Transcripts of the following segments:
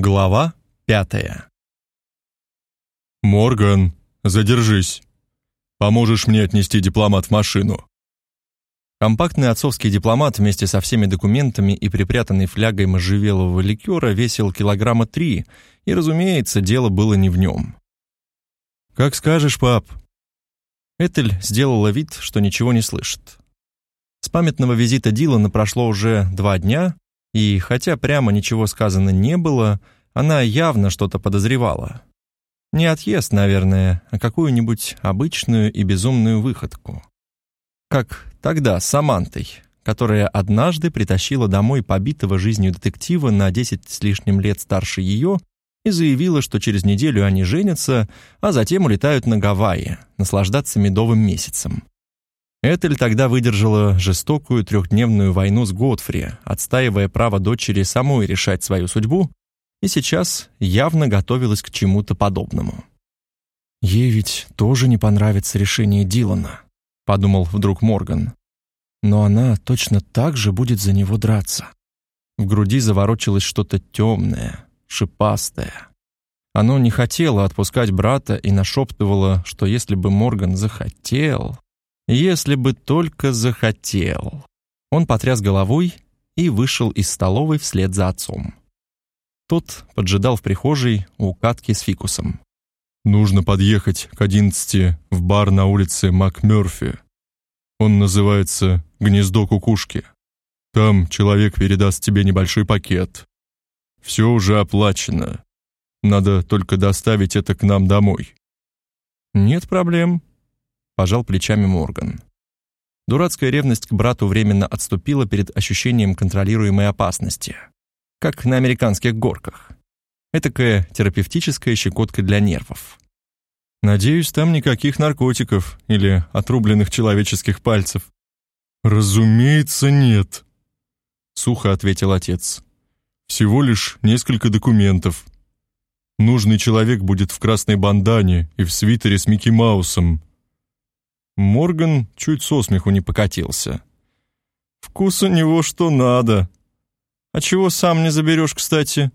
Глава пятая. «Морган, задержись. Поможешь мне отнести дипломат в машину». Компактный отцовский дипломат вместе со всеми документами и припрятанной флягой можжевелового ликера весил килограмма три, и, разумеется, дело было не в нем. «Как скажешь, пап». Этель сделала вид, что ничего не слышит. С памятного визита Дилана прошло уже два дня, и хотя прямо ничего сказано не было, она явно что-то подозревала. Не отъезд, наверное, а какую-нибудь обычную и безумную выходку. Как тогда с Самантой, которая однажды притащила домой побитого жизнью детектива на 10 с лишним лет старше ее и заявила, что через неделю они женятся, а затем улетают на Гавайи, наслаждаться медовым месяцем. Этель тогда выдержала жестокую трехдневную войну с Готфри, отстаивая право дочери самой решать свою судьбу, и сейчас явно готовилась к чему-то подобному. «Ей ведь тоже не понравится решение Дилана», — подумал вдруг Морган. «Но она точно так же будет за него драться». В груди заворочилось что-то темное, шипастое. Оно не хотело отпускать брата и нашептывало, что если бы Морган захотел... Если бы только захотел. Он потряс головой и вышел из столовой вслед за отцом. Тот поджидал в прихожей у катки с фикусом. «Нужно подъехать к одиннадцати в бар на улице МакМёрфи. Он называется «Гнездо кукушки». Там человек передаст тебе небольшой пакет. Все уже оплачено. Надо только доставить это к нам домой». «Нет проблем», пожал плечами Морган. Дурацкая ревность к брату временно отступила перед ощущением контролируемой опасности, как на американских горках. Этакая терапевтическая щекотка для нервов. Надеюсь, там никаких наркотиков или отрубленных человеческих пальцев. Разумеется, нет, сухо ответил отец. Всего лишь несколько документов. Нужный человек будет в красной бандане и в свитере с Микки Маусом. Морган чуть со смеху не покатился. «Вкус у него что надо. А чего сам не заберешь, кстати?»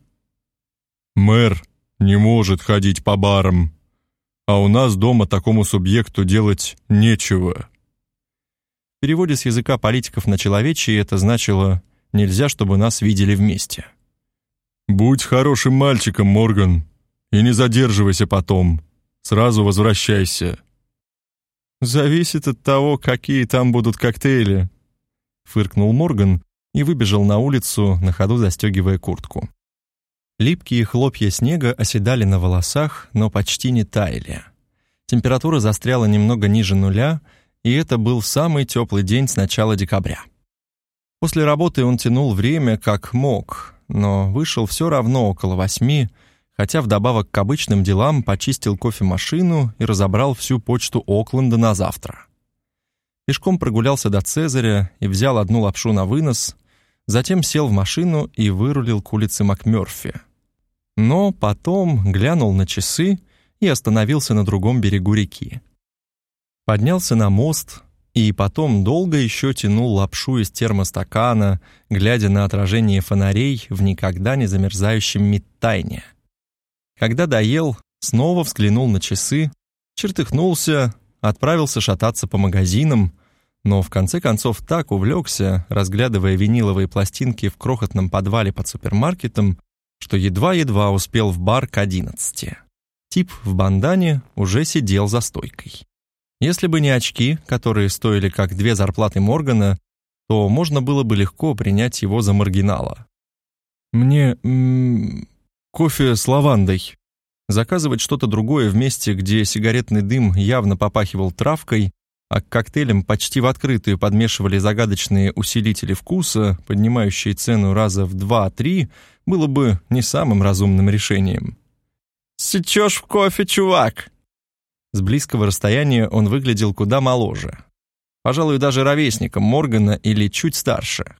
«Мэр не может ходить по барам, а у нас дома такому субъекту делать нечего». В переводе с языка политиков на человечий это значило «нельзя, чтобы нас видели вместе». «Будь хорошим мальчиком, Морган, и не задерживайся потом. Сразу возвращайся». «Зависит от того, какие там будут коктейли», — фыркнул Морган и выбежал на улицу, на ходу застегивая куртку. Липкие хлопья снега оседали на волосах, но почти не таяли. Температура застряла немного ниже нуля, и это был самый теплый день с начала декабря. После работы он тянул время как мог, но вышел все равно около восьми, хотя вдобавок к обычным делам почистил кофемашину и разобрал всю почту Окленда на завтра. Пешком прогулялся до Цезаря и взял одну лапшу на вынос, затем сел в машину и вырулил к улице МакМёрфи. Но потом глянул на часы и остановился на другом берегу реки. Поднялся на мост и потом долго еще тянул лапшу из термостакана, глядя на отражение фонарей в никогда не замерзающем Миттайне. Когда доел, снова взглянул на часы, чертыхнулся, отправился шататься по магазинам, но в конце концов так увлекся, разглядывая виниловые пластинки в крохотном подвале под супермаркетом, что едва-едва успел в бар к одиннадцати. Тип в бандане уже сидел за стойкой. Если бы не очки, которые стоили как две зарплаты Моргана, то можно было бы легко принять его за маргинала. «Мне... Кофе с лавандой. Заказывать что-то другое в месте, где сигаретный дым явно попахивал травкой, а к коктейлям почти в открытую подмешивали загадочные усилители вкуса, поднимающие цену раза в два-три, было бы не самым разумным решением. «Сечешь в кофе, чувак!» С близкого расстояния он выглядел куда моложе. Пожалуй, даже ровесником Моргана или чуть старше.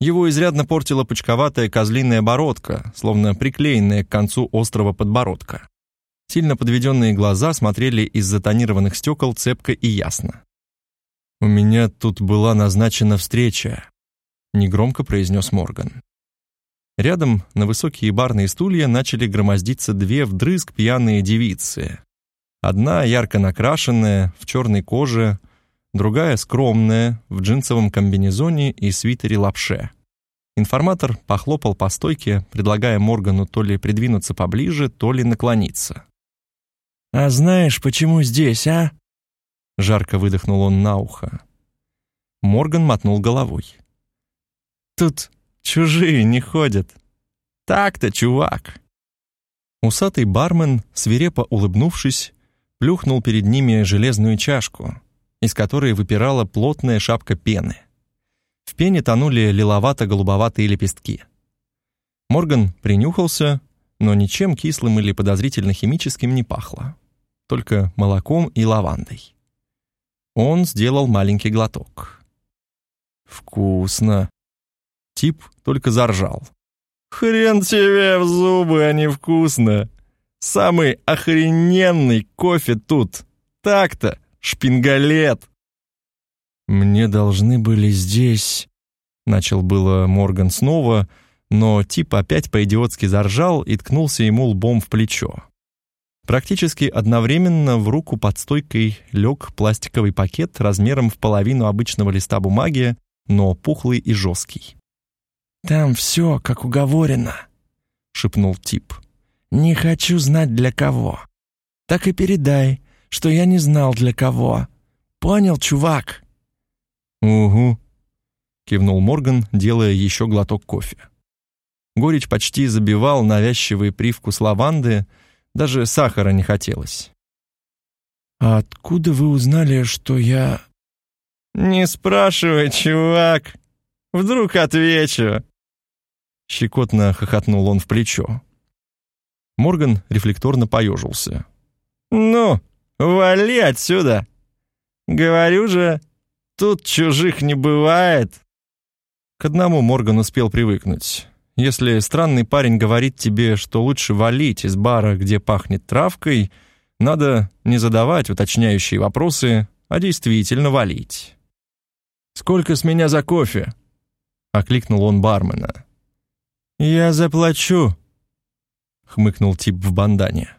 Его изрядно портила пучковатая козлиная бородка, словно приклеенная к концу острого подбородка. Сильно подведенные глаза смотрели из затонированных стекол цепко и ясно. «У меня тут была назначена встреча», — негромко произнес Морган. Рядом на высокие барные стулья начали громоздиться две вдрызг пьяные девицы. Одна ярко накрашенная, в черной коже, другая скромная, в джинсовом комбинезоне и свитере лапше. Информатор похлопал по стойке, предлагая Моргану то ли придвинуться поближе, то ли наклониться. «А знаешь, почему здесь, а?» Жарко выдохнул он на ухо. Морган мотнул головой. «Тут чужие не ходят. Так-то, чувак!» Усатый бармен, свирепо улыбнувшись, плюхнул перед ними железную чашку, из которой выпирала плотная шапка пены. В пене тонули лиловато-голубоватые лепестки. Морган принюхался, но ничем кислым или подозрительно химическим не пахло только молоком и лавандой. Он сделал маленький глоток. «Вкусно!» Тип только заржал. «Хрен тебе в зубы, а не вкусно! Самый охрененный кофе тут! Так-то, шпингалет!» «Мне должны были здесь...» Начал было Морган снова, но тип опять по-идиотски заржал и ткнулся ему лбом в плечо. Практически одновременно в руку под стойкой лег пластиковый пакет размером в половину обычного листа бумаги, но пухлый и жесткий. «Там все, как уговорено», — шепнул тип. «Не хочу знать для кого. Так и передай, что я не знал для кого. Понял, чувак?» «Угу», — кивнул Морган, делая еще глоток кофе. Горечь почти забивал навязчивый привкус лаванды, даже сахара не хотелось. «А откуда вы узнали, что я...» «Не спрашивай, чувак. Вдруг отвечу». Щекотно хохотнул он в плечо. Морган рефлекторно поежился. «Ну, вали отсюда! Говорю же, тут чужих не бывает!» К одному Морган успел привыкнуть. Если странный парень говорит тебе, что лучше валить из бара, где пахнет травкой, надо не задавать уточняющие вопросы, а действительно валить. «Сколько с меня за кофе?» — окликнул он бармена. «Я заплачу», — хмыкнул тип в бандане.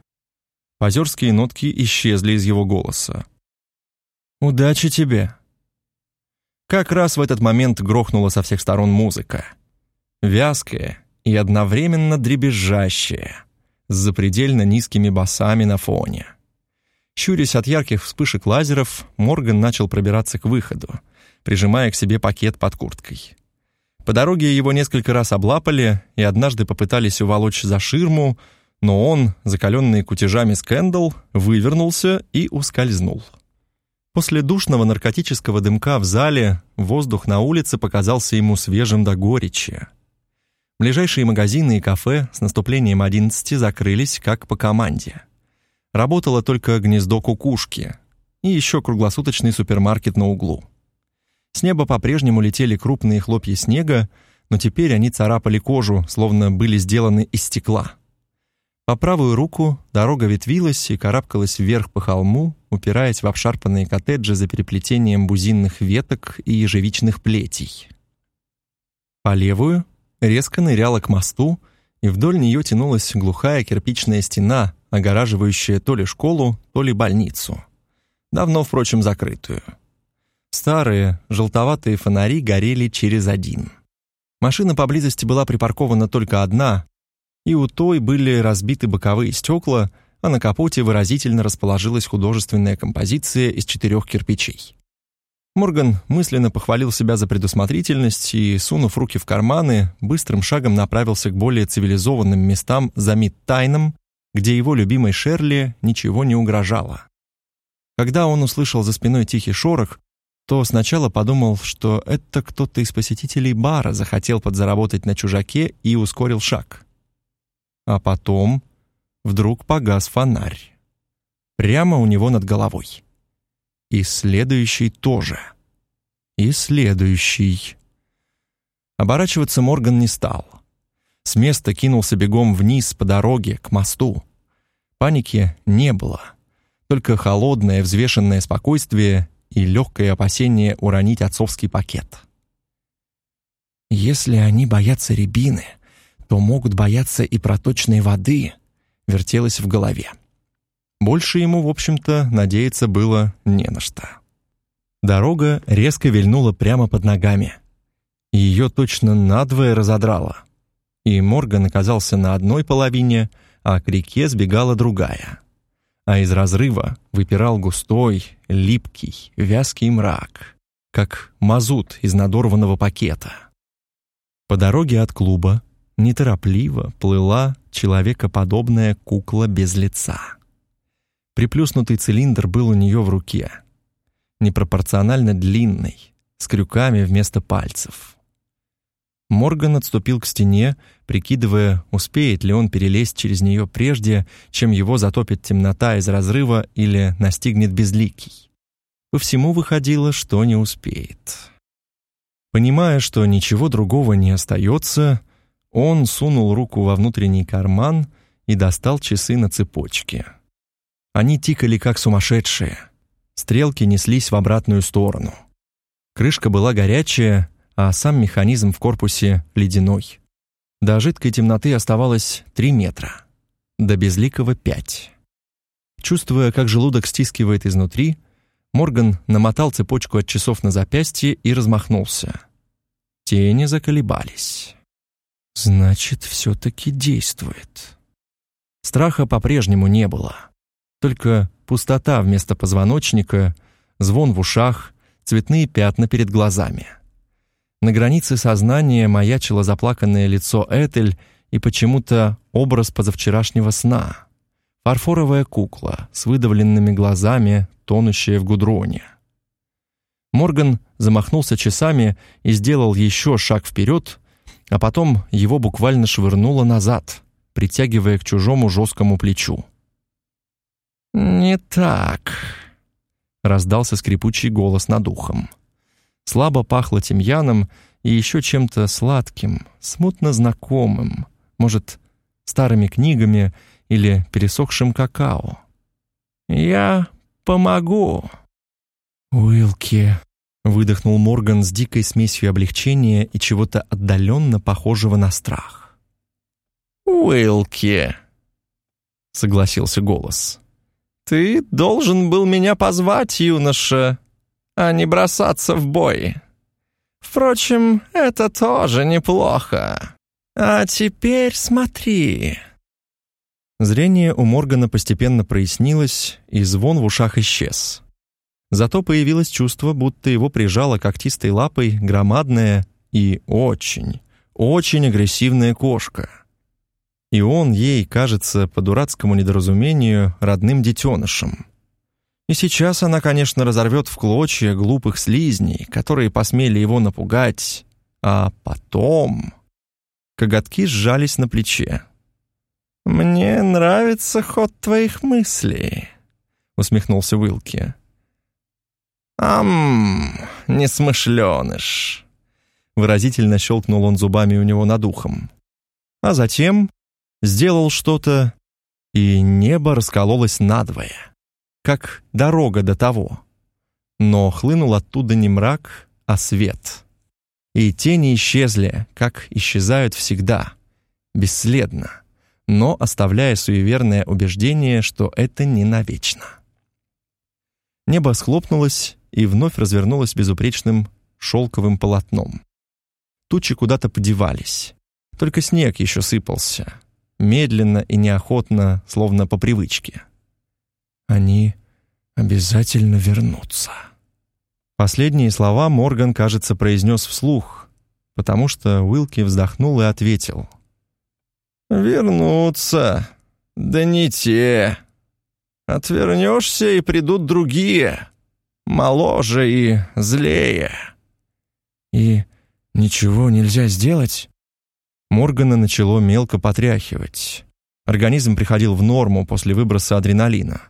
Позерские нотки исчезли из его голоса. «Удачи тебе!» Как раз в этот момент грохнула со всех сторон музыка вязкое и одновременно дребезжащее, с запредельно низкими басами на фоне. Щурясь от ярких вспышек лазеров, Морган начал пробираться к выходу, прижимая к себе пакет под курткой. По дороге его несколько раз облапали и однажды попытались уволочь за ширму, но он, закаленный кутежами скэндал, вывернулся и ускользнул. После душного наркотического дымка в зале воздух на улице показался ему свежим до горечи. Ближайшие магазины и кафе с наступлением 11 закрылись как по команде. Работало только гнездо кукушки и еще круглосуточный супермаркет на углу. С неба по-прежнему летели крупные хлопья снега, но теперь они царапали кожу, словно были сделаны из стекла. По правую руку дорога ветвилась и карабкалась вверх по холму, упираясь в обшарпанные коттеджи за переплетением бузинных веток и ежевичных плетей. По левую резко ныряла к мосту, и вдоль нее тянулась глухая кирпичная стена, огораживающая то ли школу, то ли больницу. Давно, впрочем, закрытую. Старые, желтоватые фонари горели через один. Машина поблизости была припаркована только одна, и у той были разбиты боковые стекла, а на капоте выразительно расположилась художественная композиция из четырех кирпичей. Морган мысленно похвалил себя за предусмотрительность и, сунув руки в карманы, быстрым шагом направился к более цивилизованным местам за Мидтайном, где его любимой Шерли ничего не угрожало. Когда он услышал за спиной тихий шорох, то сначала подумал, что это кто-то из посетителей бара захотел подзаработать на чужаке и ускорил шаг. А потом вдруг погас фонарь. Прямо у него над головой. И следующий тоже. И следующий. Оборачиваться Морган не стал. С места кинулся бегом вниз по дороге к мосту. Паники не было. Только холодное, взвешенное спокойствие и легкое опасение уронить отцовский пакет. «Если они боятся рябины, то могут бояться и проточной воды, вертелось в голове. Больше ему, в общем-то, надеяться было не на что. Дорога резко вильнула прямо под ногами. Ее точно надвое разодрало. И Морган оказался на одной половине, а к реке сбегала другая. А из разрыва выпирал густой, липкий, вязкий мрак, как мазут из надорванного пакета. По дороге от клуба неторопливо плыла человекоподобная кукла без лица. Приплюснутый цилиндр был у нее в руке, непропорционально длинный, с крюками вместо пальцев. Морган отступил к стене, прикидывая, успеет ли он перелезть через нее прежде, чем его затопит темнота из разрыва или настигнет безликий. По всему выходило, что не успеет. Понимая, что ничего другого не остается, он сунул руку во внутренний карман и достал часы на цепочке. Они тикали как сумасшедшие. Стрелки неслись в обратную сторону. Крышка была горячая, а сам механизм в корпусе ледяной. До жидкой темноты оставалось три метра, до безликого пять. Чувствуя, как желудок стискивает изнутри, Морган намотал цепочку от часов на запястье и размахнулся. Тени заколебались. Значит, все-таки действует. Страха по-прежнему не было. Только пустота вместо позвоночника, звон в ушах, цветные пятна перед глазами. На границе сознания маячило заплаканное лицо Этель и почему-то образ позавчерашнего сна. Фарфоровая кукла с выдавленными глазами, тонущая в гудроне. Морган замахнулся часами и сделал еще шаг вперед, а потом его буквально швырнуло назад, притягивая к чужому жесткому плечу. «Не так», — раздался скрипучий голос над ухом. Слабо пахло тимьяном и еще чем-то сладким, смутно знакомым, может, старыми книгами или пересохшим какао. «Я помогу». «Уилки», — выдохнул Морган с дикой смесью облегчения и чего-то отдаленно похожего на страх. «Уилки», — согласился голос. «Ты должен был меня позвать, юноша, а не бросаться в бой. Впрочем, это тоже неплохо. А теперь смотри». Зрение у Моргана постепенно прояснилось, и звон в ушах исчез. Зато появилось чувство, будто его прижала когтистой лапой громадная и очень, очень агрессивная кошка. И он ей кажется по дурацкому недоразумению родным детенышем. И сейчас она, конечно, разорвет в клочья глупых слизней, которые посмели его напугать, а потом... Коготки сжались на плече. «Мне нравится ход твоих мыслей», — усмехнулся Уилки. «Ам, несмышленыш!» Выразительно щелкнул он зубами у него над ухом. А затем сделал что-то, и небо раскололось надвое как дорога до того. Но хлынул оттуда не мрак, а свет. И тени исчезли, как исчезают всегда, бесследно, но оставляя суеверное убеждение, что это не навечно. Небо схлопнулось и вновь развернулось безупречным шелковым полотном. Тучи куда-то подевались. Только снег еще сыпался, медленно и неохотно, словно по привычке. Они обязательно вернутся. Последние слова Морган, кажется, произнес вслух, потому что Уилки вздохнул и ответил. «Вернутся? Да не те. Отвернешься, и придут другие, моложе и злее». «И ничего нельзя сделать?» Моргана начало мелко потряхивать. Организм приходил в норму после выброса адреналина.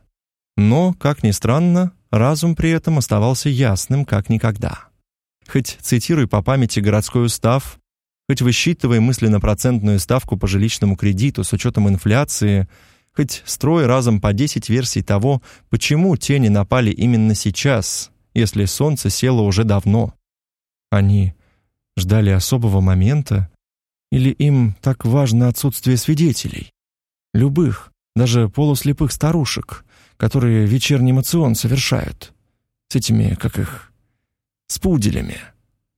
Но, как ни странно, разум при этом оставался ясным, как никогда. Хоть цитируй по памяти городской устав, хоть высчитывай мысленно процентную ставку по жилищному кредиту с учетом инфляции, хоть строй разом по 10 версий того, почему тени напали именно сейчас, если солнце село уже давно. Они ждали особого момента Или им так важно отсутствие свидетелей? Любых, даже полуслепых старушек, которые вечерний мацион совершают. С этими, как их, с пуделями,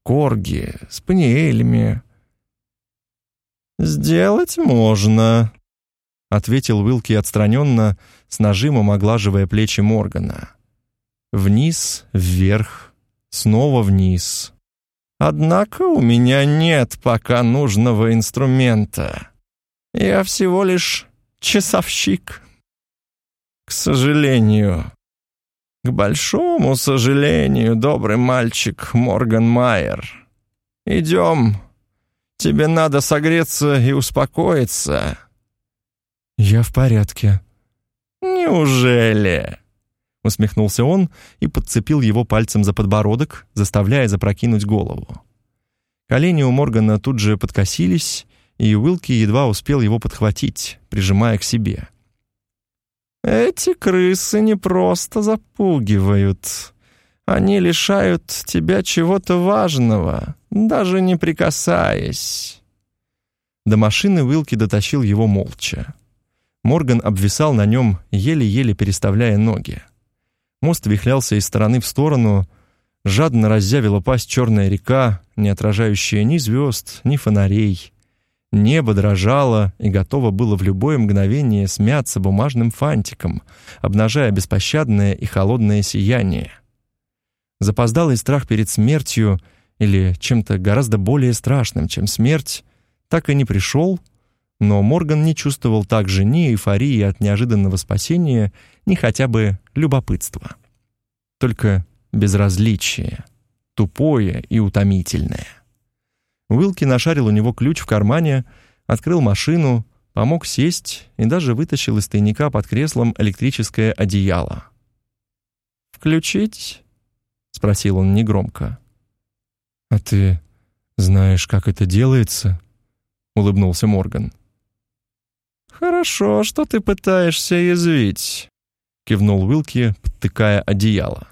корги, с паниэлями. «Сделать можно», — ответил Уилки отстраненно, с нажимом оглаживая плечи Моргана. Вниз, вверх, снова вниз. Однако у меня нет пока нужного инструмента. Я всего лишь часовщик. К сожалению. К большому сожалению, добрый мальчик Морган Майер. Идем. Тебе надо согреться и успокоиться. Я в порядке. Неужели? Усмехнулся он и подцепил его пальцем за подбородок, заставляя запрокинуть голову. Колени у Моргана тут же подкосились, и Уилки едва успел его подхватить, прижимая к себе. «Эти крысы не просто запугивают. Они лишают тебя чего-то важного, даже не прикасаясь». До машины Уилки дотащил его молча. Морган обвисал на нем, еле-еле переставляя ноги. Мост вихлялся из стороны в сторону, жадно разъявила пасть черная река, не отражающая ни звезд, ни фонарей. Небо дрожало и готово было в любое мгновение смяться бумажным фантиком, обнажая беспощадное и холодное сияние. Запоздалый страх перед смертью или чем-то гораздо более страшным, чем смерть, так и не пришел, но Морган не чувствовал также ни эйфории от неожиданного спасения, ни хотя бы любопытства. Только безразличие, тупое и утомительное. Уилки нашарил у него ключ в кармане, открыл машину, помог сесть и даже вытащил из тайника под креслом электрическое одеяло. «Включить?» — спросил он негромко. «А ты знаешь, как это делается?» — улыбнулся Морган. «Хорошо, что ты пытаешься язвить», — кивнул Уилки, подтыкая одеяло.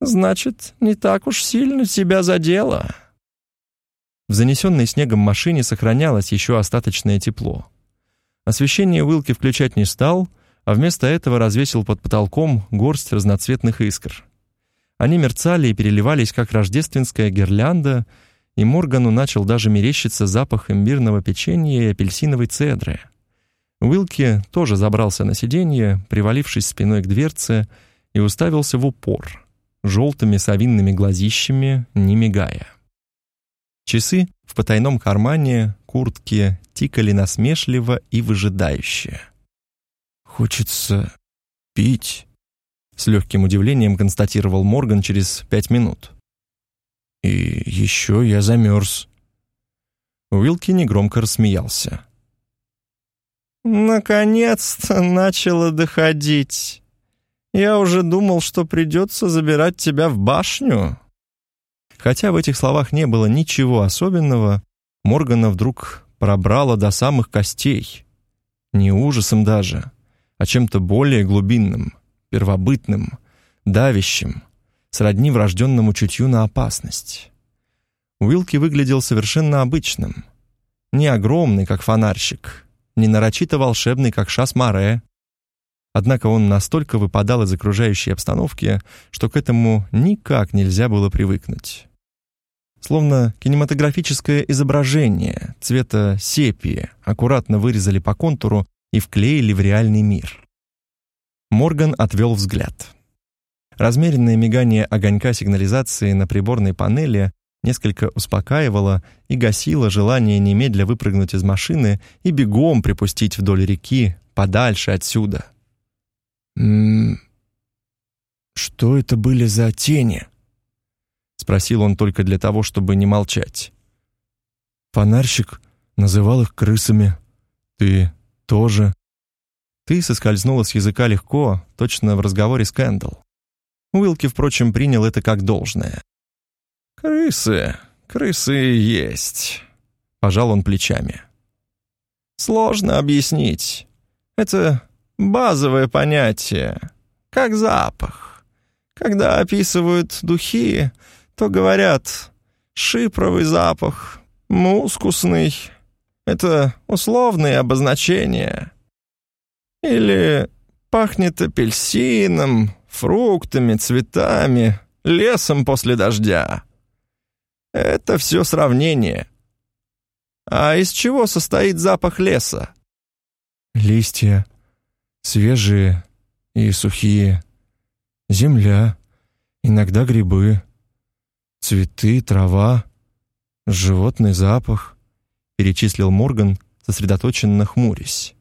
«Значит, не так уж сильно тебя задело». В занесенной снегом машине сохранялось еще остаточное тепло. Освещение Уилки включать не стал, а вместо этого развесил под потолком горсть разноцветных искр. Они мерцали и переливались, как рождественская гирлянда, и Моргану начал даже мерещиться запах имбирного печенья и апельсиновой цедры — Уилки тоже забрался на сиденье, привалившись спиной к дверце, и уставился в упор, желтыми совинными глазищами, не мигая. Часы в потайном кармане куртки тикали насмешливо и выжидающе. «Хочется пить», — с легким удивлением констатировал Морган через пять минут. «И еще я замерз». Уилки негромко рассмеялся. «Наконец-то начало доходить. Я уже думал, что придется забирать тебя в башню». Хотя в этих словах не было ничего особенного, Моргана вдруг пробрало до самых костей. Не ужасом даже, а чем-то более глубинным, первобытным, давящим, сродни врожденному чутью на опасность. Уилки выглядел совершенно обычным. Не огромный, как фонарщик, не нарочито волшебный, как Шас-Маре. Однако он настолько выпадал из окружающей обстановки, что к этому никак нельзя было привыкнуть. Словно кинематографическое изображение цвета сепии аккуратно вырезали по контуру и вклеили в реальный мир. Морган отвел взгляд. Размеренное мигание огонька сигнализации на приборной панели несколько успокаивало и гасило желание немедля выпрыгнуть из машины и бегом припустить вдоль реки, подальше отсюда. «М что это были за тени?» — спросил он только для того, чтобы не молчать. «Фонарщик называл их крысами. Ты тоже?» «Ты» соскользнула с языка легко, точно в разговоре с Кэндалл. Уилки, впрочем, принял это как должное. «Крысы, крысы есть», — пожал он плечами. «Сложно объяснить. Это базовое понятие, как запах. Когда описывают духи, то говорят «шипровый запах», «мускусный». Это условные обозначения. Или пахнет апельсином, фруктами, цветами, лесом после дождя. Это все сравнение. А из чего состоит запах леса? Листья, свежие и сухие, земля, иногда грибы, цветы, трава, животный запах, перечислил Морган, сосредоточенно хмурясь.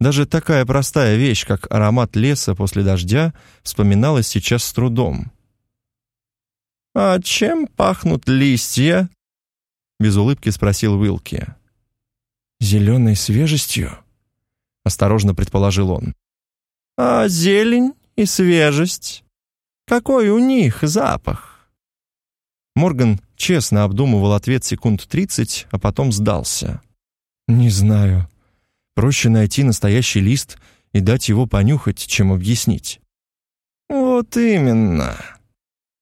Даже такая простая вещь, как аромат леса после дождя, вспоминалась сейчас с трудом. «А чем пахнут листья?» — без улыбки спросил Уилки. «Зеленой свежестью?» — осторожно предположил он. «А зелень и свежесть? Какой у них запах?» Морган честно обдумывал ответ секунд тридцать, а потом сдался. «Не знаю. Проще найти настоящий лист и дать его понюхать, чем объяснить». «Вот именно»,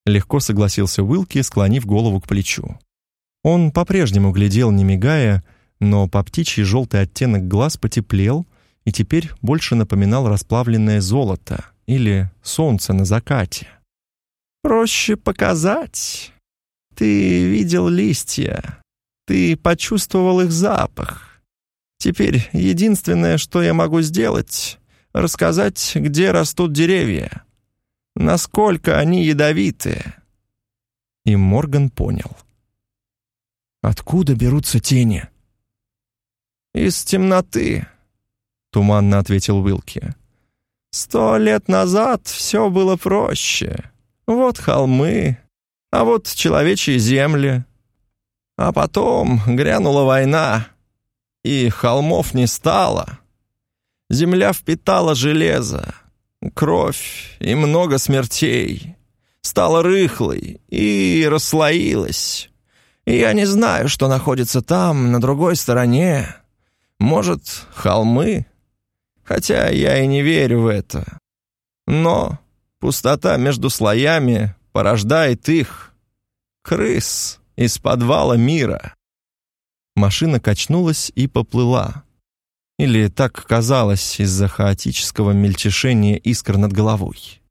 Легко согласился Уилки, склонив голову к плечу. Он по-прежнему глядел, не мигая, но по птичьи желтый оттенок глаз потеплел и теперь больше напоминал расплавленное золото или солнце на закате. «Проще показать. Ты видел листья. Ты почувствовал их запах. Теперь единственное, что я могу сделать, рассказать, где растут деревья насколько они ядовиты. И Морган понял. Откуда берутся тени? Из темноты, туманно ответил Уилки. Сто лет назад все было проще. Вот холмы, а вот человечьи земли. А потом грянула война, и холмов не стало. Земля впитала железо, Кровь и много смертей. Стала рыхлой и расслоилась. И я не знаю, что находится там, на другой стороне. Может, холмы? Хотя я и не верю в это. Но пустота между слоями порождает их. Крыс из подвала мира. Машина качнулась и поплыла. Или так казалось из-за хаотического мельтешения искр над головой.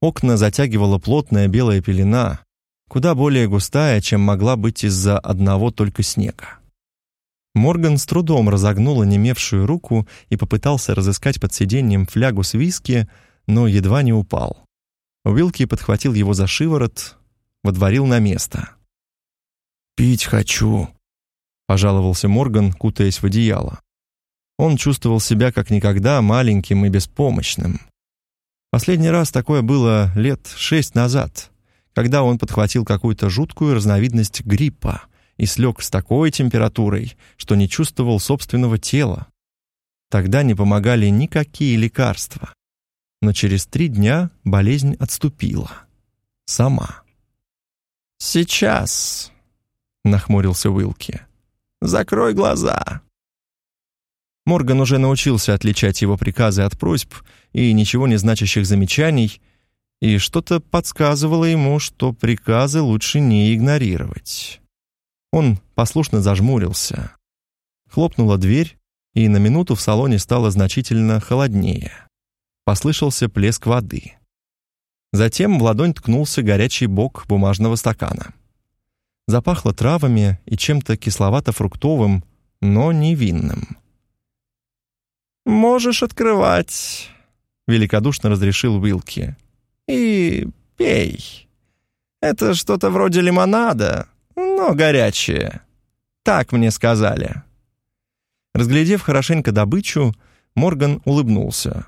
Окна затягивала плотная белая пелена, куда более густая, чем могла быть из-за одного только снега. Морган с трудом разогнул онемевшую руку и попытался разыскать под сиденьем флягу с виски, но едва не упал. Уилки подхватил его за шиворот, водворил на место. «Пить хочу», — пожаловался Морган, кутаясь в одеяло. Он чувствовал себя как никогда маленьким и беспомощным. Последний раз такое было лет шесть назад, когда он подхватил какую-то жуткую разновидность гриппа и слег с такой температурой, что не чувствовал собственного тела. Тогда не помогали никакие лекарства. Но через три дня болезнь отступила. Сама. «Сейчас», — нахмурился Уилки. «Закрой глаза». Морган уже научился отличать его приказы от просьб и ничего не значащих замечаний, и что-то подсказывало ему, что приказы лучше не игнорировать. Он послушно зажмурился. Хлопнула дверь, и на минуту в салоне стало значительно холоднее. Послышался плеск воды. Затем в ладонь ткнулся горячий бок бумажного стакана. Запахло травами и чем-то кисловато-фруктовым, но невинным. «Можешь открывать», — великодушно разрешил Уилки. «И пей. Это что-то вроде лимонада, но горячее. Так мне сказали». Разглядев хорошенько добычу, Морган улыбнулся.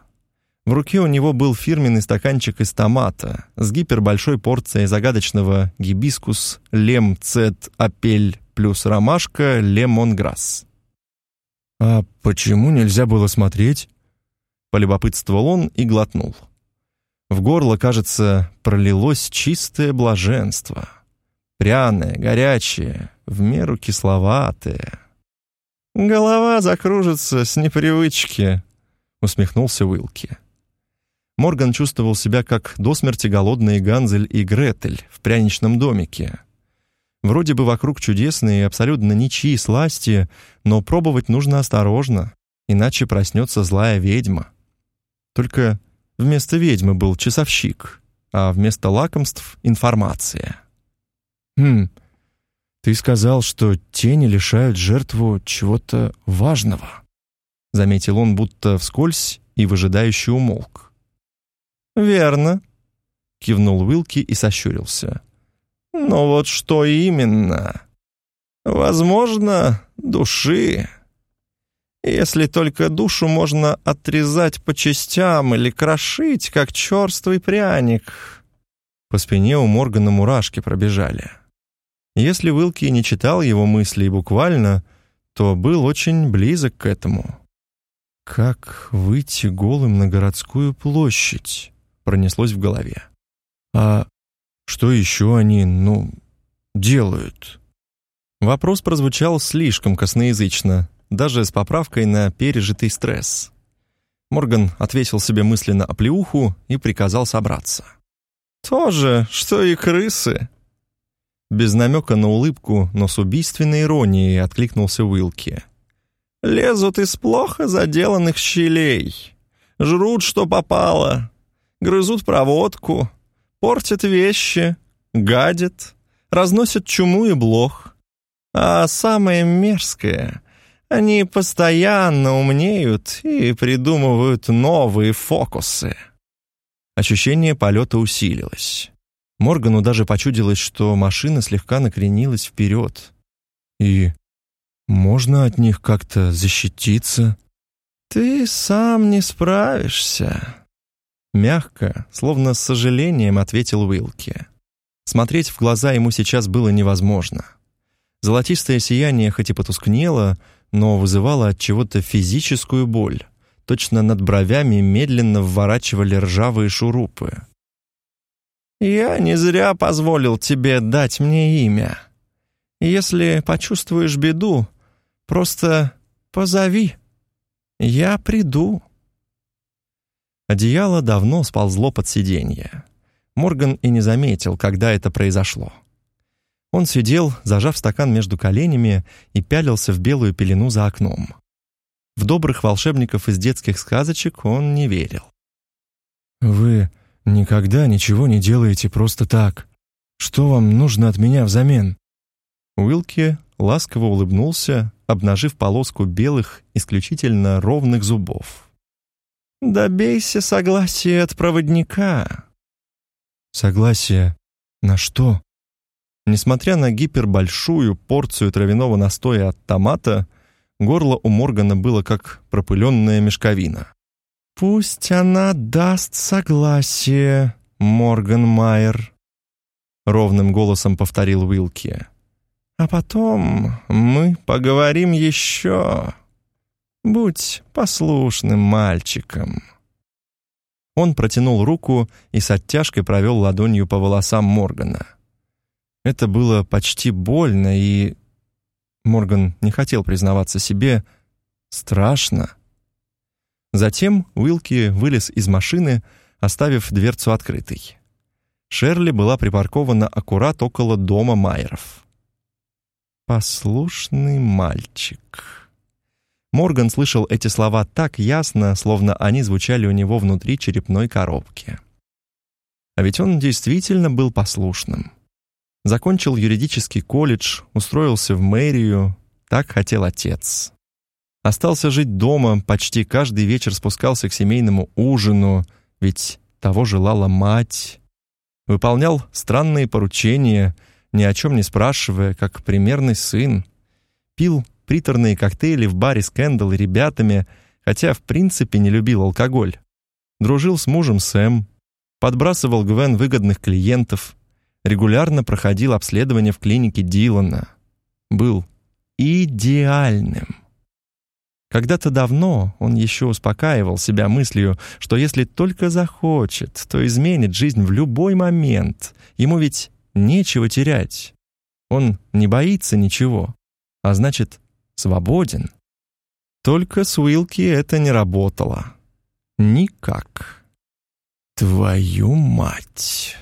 В руке у него был фирменный стаканчик из томата с гипербольшой порцией загадочного гибискус лем цет апель плюс ромашка лемонграсс. «А почему нельзя было смотреть?» Полюбопытствовал он и глотнул. В горло, кажется, пролилось чистое блаженство. Пряное, горячее, в меру кисловатое. «Голова закружится с непривычки», — усмехнулся Уилки. Морган чувствовал себя как до смерти голодные Ганзель и Гретель в пряничном домике. Вроде бы вокруг чудесные и абсолютно ничьи сласти, но пробовать нужно осторожно, иначе проснется злая ведьма. Только вместо ведьмы был часовщик, а вместо лакомств — информация. «Хм, ты сказал, что тени лишают жертву чего-то важного», — заметил он будто вскользь и выжидающе умолк. «Верно», — кивнул Уилки и сощурился. Но вот что именно? Возможно, души. Если только душу можно отрезать по частям или крошить, как черствый пряник. По спине у Моргана мурашки пробежали. Если Уилки не читал его мыслей буквально, то был очень близок к этому. «Как выйти голым на городскую площадь?» пронеслось в голове. «А что еще они, ну, делают? Вопрос прозвучал слишком косноязычно, даже с поправкой на пережитый стресс. Морган ответил себе мысленно оплеуху и приказал собраться. «То же, что и крысы!» Без намека на улыбку, но с убийственной иронией откликнулся Уилки. «Лезут из плохо заделанных щелей, жрут, что попало, грызут проводку, портят вещи, гадят, разносят чуму и блох. А самое мерзкое, они постоянно умнеют и придумывают новые фокусы. Ощущение полета усилилось. Моргану даже почудилось, что машина слегка накренилась вперед. И можно от них как-то защититься? «Ты сам не справишься», Мягко, словно с сожалением ответил Уилки. Смотреть в глаза ему сейчас было невозможно. Золотистое сияние хоть и потускнело, но вызывало от чего-то физическую боль. Точно над бровями медленно вворачивали ржавые шурупы. «Я не зря позволил тебе дать мне имя. Если почувствуешь беду, просто позови. Я приду». Одеяло давно сползло под сиденье. Морган и не заметил, когда это произошло. Он сидел, зажав стакан между коленями, и пялился в белую пелену за окном. В добрых волшебников из детских сказочек он не верил. «Вы никогда ничего не делаете просто так. Что вам нужно от меня взамен?» Уилки ласково улыбнулся, обнажив полоску белых, исключительно ровных зубов. Добейся согласия от проводника. Согласие на что? Несмотря на гипербольшую порцию травяного настоя от томата, горло у Моргана было как пропыленная мешковина. «Пусть она даст согласие, Морган Майер», — ровным голосом повторил Уилки. «А потом мы поговорим еще». Будь послушным мальчиком». Он протянул руку и с оттяжкой провел ладонью по волосам Моргана. Это было почти больно, и Морган не хотел признаваться себе страшно. Затем Уилки вылез из машины, оставив дверцу открытой. Шерли была припаркована аккурат около дома Майеров. «Послушный мальчик». Морган слышал эти слова так ясно, словно они звучали у него внутри черепной коробки. А ведь он действительно был послушным. Закончил юридический колледж, устроился в мэрию, так хотел отец. Остался жить дома, почти каждый вечер спускался к семейному ужину, ведь того желала мать. Выполнял странные поручения, ни о чем не спрашивая, как примерный сын. Пил приторные коктейли в баре с Кэндалл и ребятами, хотя в принципе не любил алкоголь. Дружил с мужем Сэм, подбрасывал Гвен выгодных клиентов, регулярно проходил обследование в клинике Дилана. Был идеальным. Когда-то давно он еще успокаивал себя мыслью, что если только захочет, то изменит жизнь в любой момент. Ему ведь нечего терять. Он не боится ничего, а значит, свободен. Только с Уилки это не работало. Никак. «Твою мать!»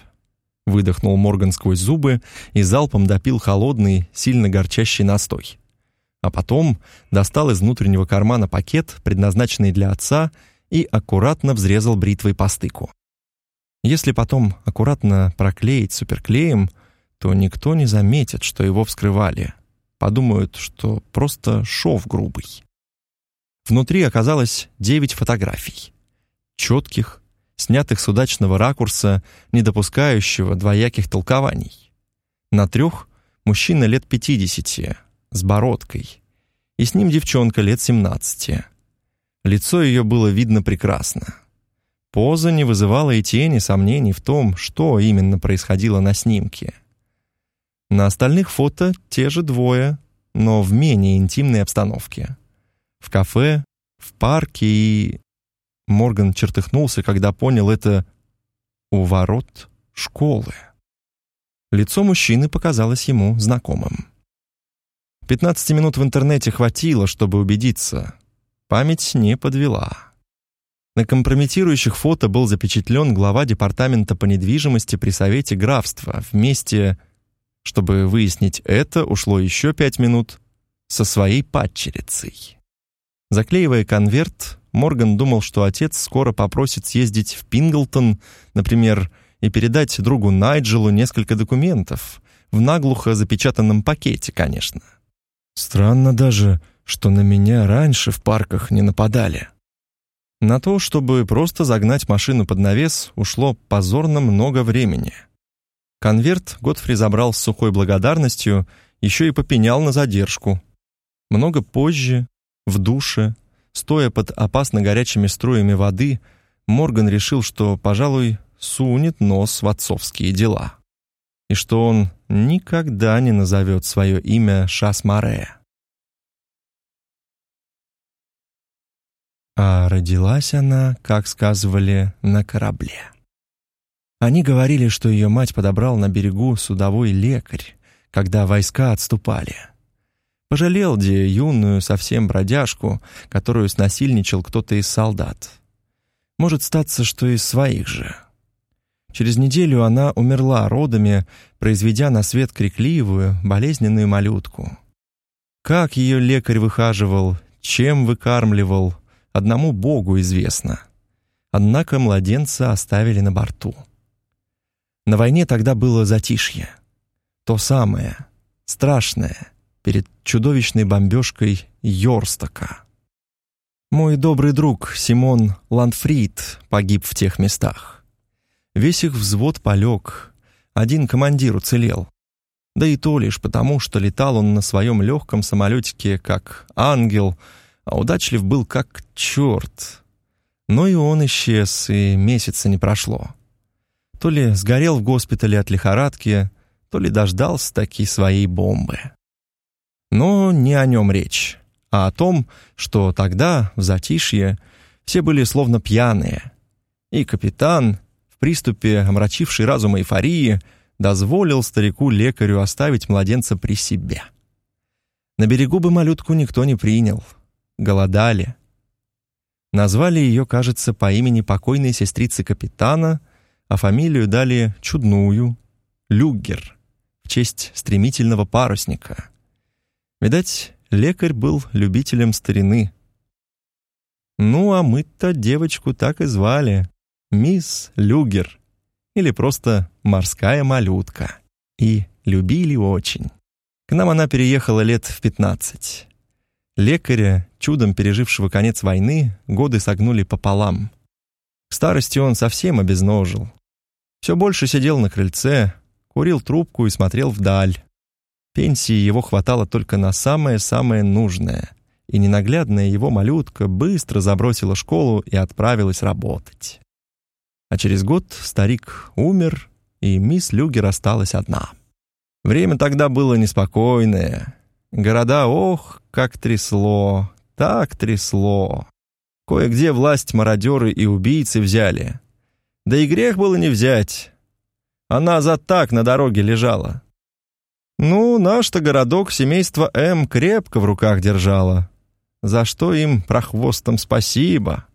Выдохнул Морган сквозь зубы и залпом допил холодный, сильно горчащий настой. А потом достал из внутреннего кармана пакет, предназначенный для отца, и аккуратно взрезал бритвой по стыку. Если потом аккуратно проклеить суперклеем, то никто не заметит, что его вскрывали. Подумают, что просто шов грубый. Внутри оказалось девять фотографий. Четких, снятых с удачного ракурса, не допускающего двояких толкований. На трех мужчина лет 50, с бородкой, и с ним девчонка лет 17. Лицо ее было видно прекрасно. Поза не вызывала и тени сомнений в том, что именно происходило на снимке. На остальных фото те же двое, но в менее интимной обстановке. В кафе, в парке и... Морган чертыхнулся, когда понял это у ворот школы. Лицо мужчины показалось ему знакомым. 15 минут в интернете хватило, чтобы убедиться. Память не подвела. На компрометирующих фото был запечатлен глава департамента по недвижимости при Совете графства. Вместе, чтобы выяснить это, ушло еще пять минут со своей падчерицей. Заклеивая конверт, Морган думал, что отец скоро попросит съездить в Пинглтон, например, и передать другу Найджелу несколько документов, в наглухо запечатанном пакете, конечно. Странно даже, что на меня раньше в парках не нападали. На то, чтобы просто загнать машину под навес, ушло позорно много времени. Конверт Готфри забрал с сухой благодарностью, еще и попенял на задержку. Много позже, в душе, Стоя под опасно горячими струями воды, Морган решил, что, пожалуй, сунет нос в отцовские дела. И что он никогда не назовет свое имя Шасмаре. А родилась она, как сказывали, на корабле. Они говорили, что ее мать подобрал на берегу судовой лекарь, когда войска отступали. Пожалел Ди юную совсем бродяжку, которую снасильничал кто-то из солдат. Может статься, что из своих же. Через неделю она умерла родами, произведя на свет крикливую, болезненную малютку. Как ее лекарь выхаживал, чем выкармливал, одному Богу известно. Однако младенца оставили на борту. На войне тогда было затишье. То самое, страшное, перед чудовищной бомбежкой Йорстока. Мой добрый друг Симон Ландфрид погиб в тех местах. Весь их взвод полег, один командир уцелел. Да и то лишь потому, что летал он на своем легком самолетике как ангел, а удачлив был как черт. Но и он исчез, и месяца не прошло. То ли сгорел в госпитале от лихорадки, то ли дождался таки своей бомбы. Но не о нем речь, а о том, что тогда, в затишье, все были словно пьяные. И капитан, в приступе омрачившей разум эйфории, дозволил старику-лекарю оставить младенца при себе. На берегу бы малютку никто не принял. Голодали. Назвали ее, кажется, по имени покойной сестрицы капитана, а фамилию дали чудную — Люгер, в честь стремительного парусника — Видать, лекарь был любителем старины. Ну, а мы-то девочку так и звали. Мисс Люгер. Или просто морская малютка. И любили очень. К нам она переехала лет в пятнадцать. Лекаря, чудом пережившего конец войны, годы согнули пополам. К старости он совсем обезножил. Все больше сидел на крыльце, курил трубку и смотрел вдаль, Пенсии его хватало только на самое-самое нужное, и ненаглядная его малютка быстро забросила школу и отправилась работать. А через год старик умер, и мисс Люгер осталась одна. Время тогда было неспокойное. Города, ох, как трясло, так трясло. Кое-где власть мародеры и убийцы взяли. Да и грех было не взять. Она за так на дороге лежала. Ну, наш-то городок семейство М крепко в руках держало. За что им прохвостом спасибо.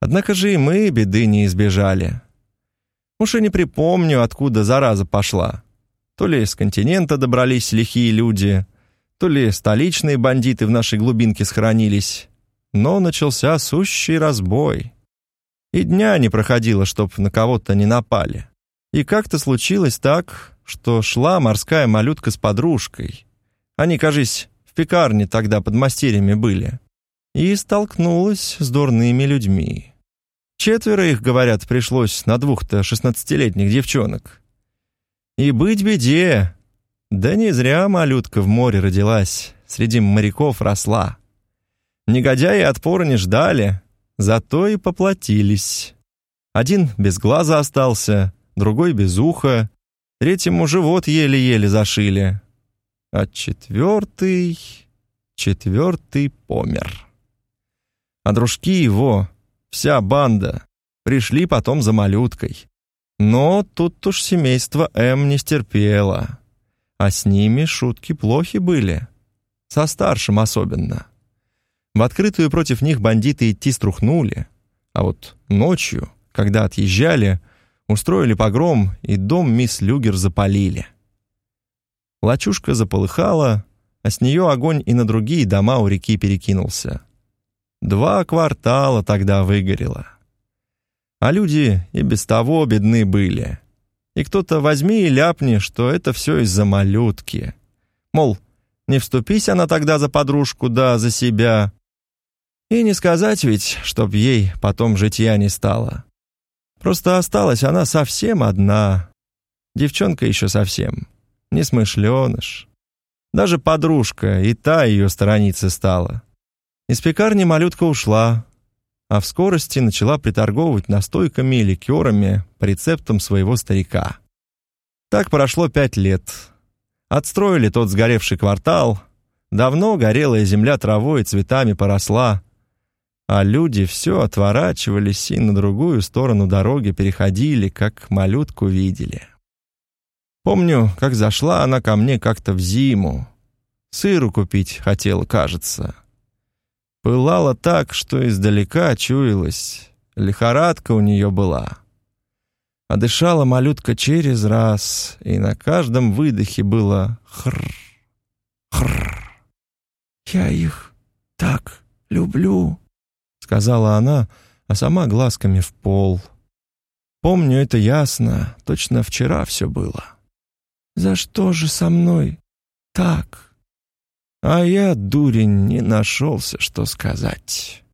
Однако же и мы беды не избежали. Уж и не припомню, откуда зараза пошла. То ли с континента добрались лихие люди, то ли столичные бандиты в нашей глубинке схоронились. Но начался сущий разбой. И дня не проходило, чтоб на кого-то не напали. И как-то случилось так, что шла морская малютка с подружкой. Они, кажись, в пекарне тогда под мастерьями были. И столкнулась с дурными людьми. Четверо их, говорят, пришлось на двух-то шестнадцатилетних девчонок. И быть беде. Да не зря малютка в море родилась, среди моряков росла. Негодяи отпора не ждали, зато и поплатились. Один без глаза остался, другой без уха, третьему живот еле-еле зашили, а четвертый... четвертый помер. А дружки его, вся банда, пришли потом за малюткой. Но тут уж семейство М не стерпело. А с ними шутки плохи были. Со старшим особенно. В открытую против них бандиты идти струхнули. А вот ночью, когда отъезжали, устроили погром и дом мисс Люгер запалили. Лачушка заполыхала, а с нее огонь и на другие дома у реки перекинулся. Два квартала тогда выгорело. А люди и без того бедны были. И кто-то возьми и ляпни, что это все из-за малютки. Мол, не вступись она тогда за подружку, да за себя. И не сказать ведь, чтоб ей потом житья не стало. Просто осталась она совсем одна. Девчонка еще совсем несмышленыш. Даже подружка, и та ее сторониться стала. Из пекарни малютка ушла, а в скорости начала приторговывать настойками и ликерами по рецептам своего старика. Так прошло пять лет. Отстроили тот сгоревший квартал, давно горелая земля травой и цветами поросла, а люди все отворачивались и на другую сторону дороги переходили, как малютку видели. Помню, как зашла она ко мне как-то в зиму. Сыру купить хотела, кажется. Пылала так, что издалека чуялась. Лихорадка у нее была. А дышала малютка через раз, и на каждом выдохе было хр, хр. «Я их так люблю», — сказала она, а сама глазками в пол. Помню это ясно, точно вчера все было. За что же со мной так? А я, дурень, не нашелся, что сказать.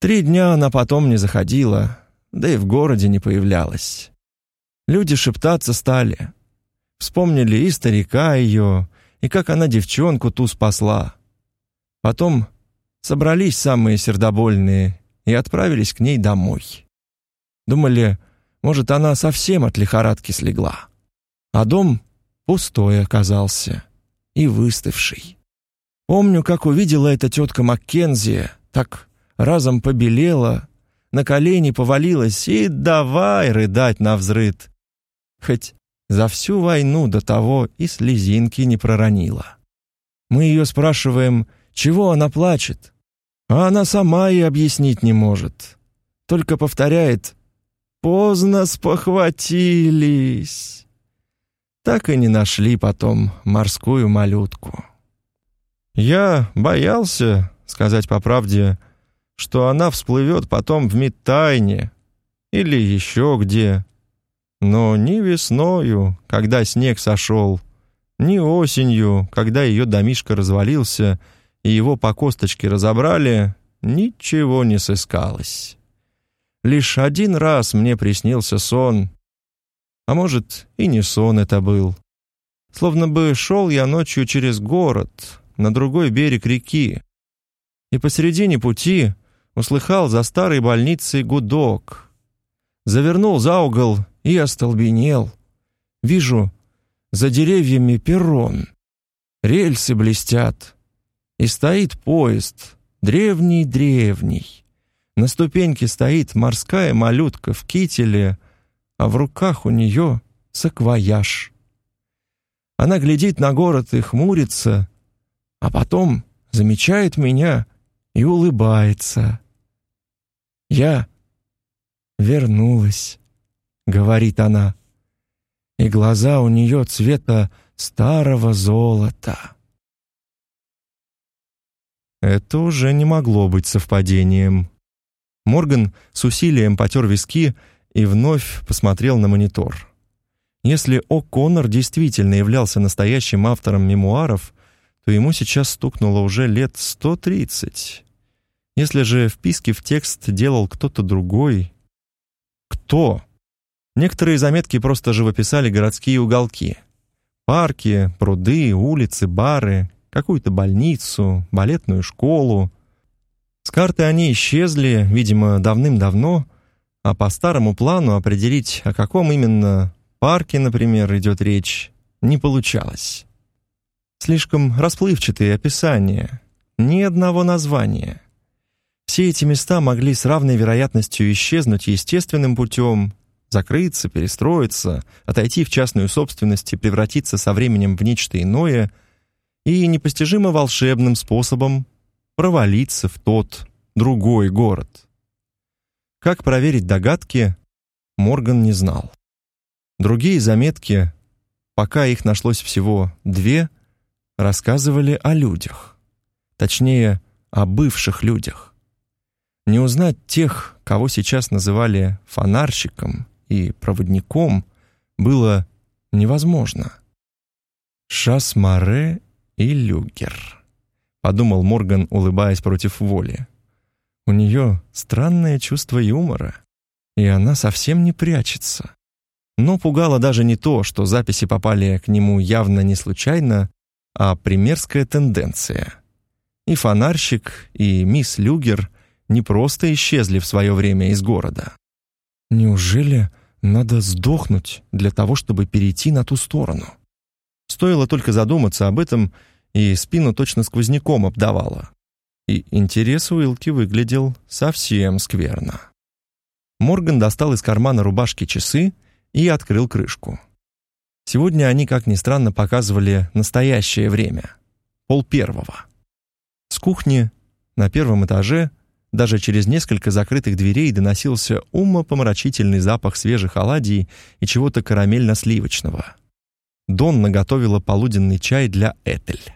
Три дня она потом не заходила, да и в городе не появлялась. Люди шептаться стали. Вспомнили и старика ее, и как она девчонку ту спасла. Потом собрались самые сердобольные и отправились к ней домой. Думали, может, она совсем от лихорадки слегла а дом пустой оказался и выставший. Помню, как увидела эта тетка Маккензи, так разом побелела, на колени повалилась и давай рыдать на взрыд. Хоть за всю войну до того и слезинки не проронила. Мы ее спрашиваем, чего она плачет, а она сама и объяснить не может. Только повторяет «Поздно спохватились» так и не нашли потом морскую малютку. Я боялся, сказать по правде, что она всплывет потом в Миттайне или еще где. Но ни весною, когда снег сошел, ни осенью, когда ее домишко развалился и его по косточке разобрали, ничего не сыскалось. Лишь один раз мне приснился сон, а может, и не сон это был. Словно бы шел я ночью через город, на другой берег реки, и посередине пути услыхал за старой больницей гудок. Завернул за угол и остолбенел. Вижу, за деревьями перрон. Рельсы блестят. И стоит поезд, древний-древний. На ступеньке стоит морская малютка в кителе — а в руках у нее саквояж. Она глядит на город и хмурится, а потом замечает меня и улыбается. Я вернулась, говорит она. И глаза у нее цвета старого золота. Это уже не могло быть совпадением. Морган с усилием потер виски и вновь посмотрел на монитор. Если О'Коннор действительно являлся настоящим автором мемуаров, то ему сейчас стукнуло уже лет 130. Если же вписки в текст делал кто-то другой... Кто? Некоторые заметки просто живописали городские уголки. Парки, пруды, улицы, бары, какую-то больницу, балетную школу. С карты они исчезли, видимо, давным-давно, а по старому плану определить, о каком именно парке, например, идет речь, не получалось. Слишком расплывчатые описания, ни одного названия. Все эти места могли с равной вероятностью исчезнуть естественным путем, закрыться, перестроиться, отойти в частную собственность и превратиться со временем в нечто иное — и непостижимо волшебным способом провалиться в тот другой город. Как проверить догадки, Морган не знал. Другие заметки, пока их нашлось всего две, рассказывали о людях. Точнее, о бывших людях. Не узнать тех, кого сейчас называли фонарщиком и проводником, было невозможно. Шасмаре и Люгер. Подумал Морган, улыбаясь против воли. У нее странное чувство юмора, и она совсем не прячется. Но пугало даже не то, что записи попали к нему явно не случайно, а примерская тенденция. И фонарщик, и мисс Люгер не просто исчезли в свое время из города. Неужели надо сдохнуть для того, чтобы перейти на ту сторону? Стоило только задуматься об этом, и спину точно сквозняком обдавало. И интерес Уилки выглядел совсем скверно. Морган достал из кармана рубашки часы и открыл крышку. Сегодня они, как ни странно, показывали настоящее время пол первого. С кухни на первом этаже даже через несколько закрытых дверей доносился умопомрачительный запах свежих оладий и чего-то карамельно-сливочного. Донна готовила полуденный чай для Этель.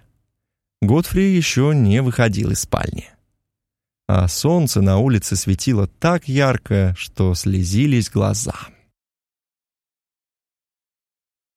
Готфри еще не выходил из спальни. А солнце на улице светило так ярко, что слезились глаза.